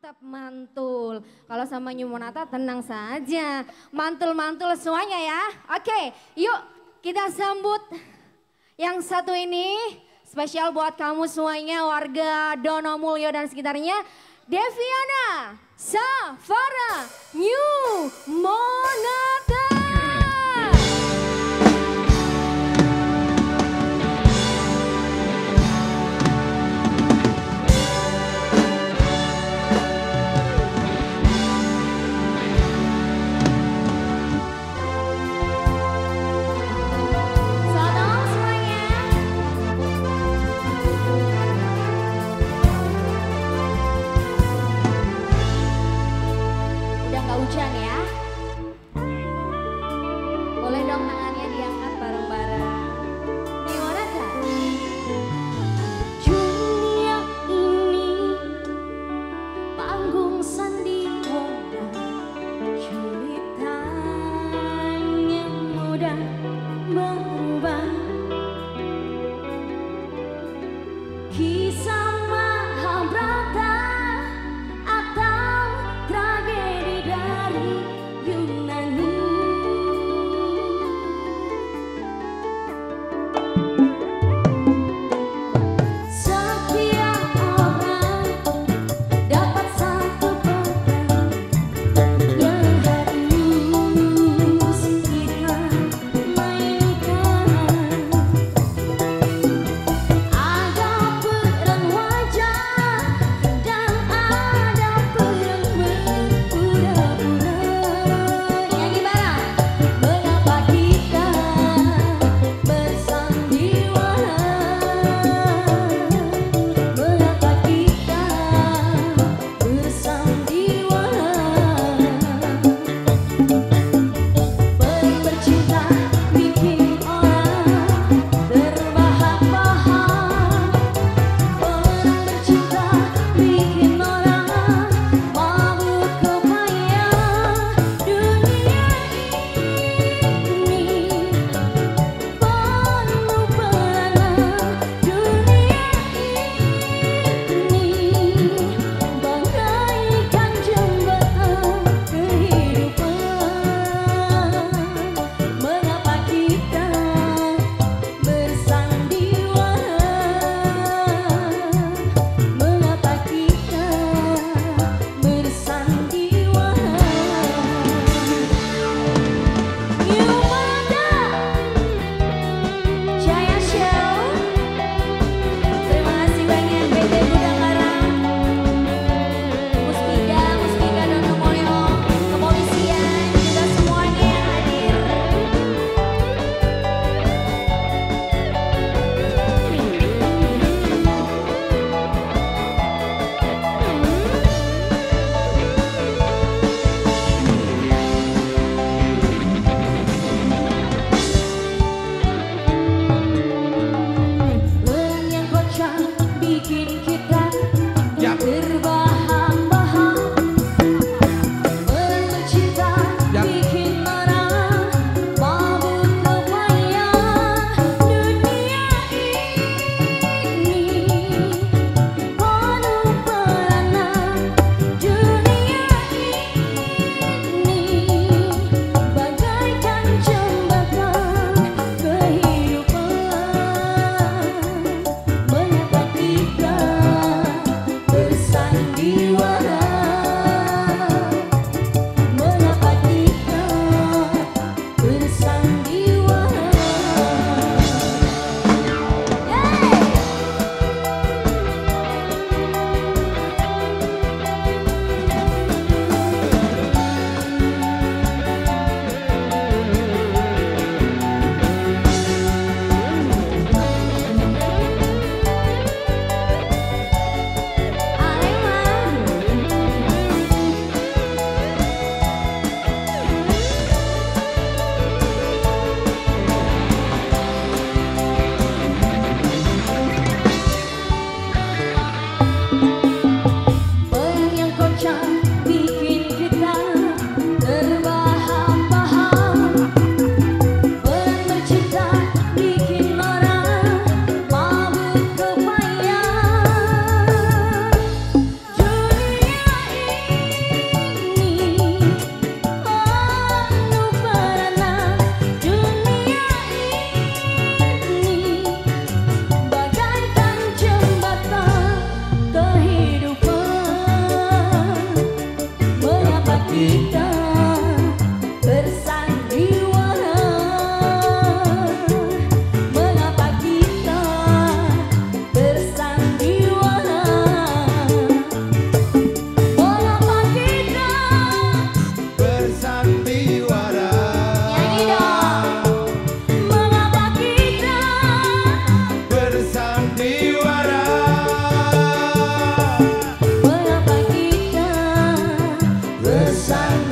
Mantap mantul. Kalau sama New Monata tenang saja. Mantul-mantul semuanya ya. Oke, yuk kita sambut yang satu ini. Spesial buat kamu semuanya warga Dono Mulyo dan sekitarnya. Deviana Safara New Monata.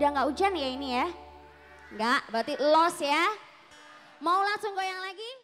Udah nggak hujan ya ini ya? Nggak, berarti los ya. Mau langsung goyang lagi?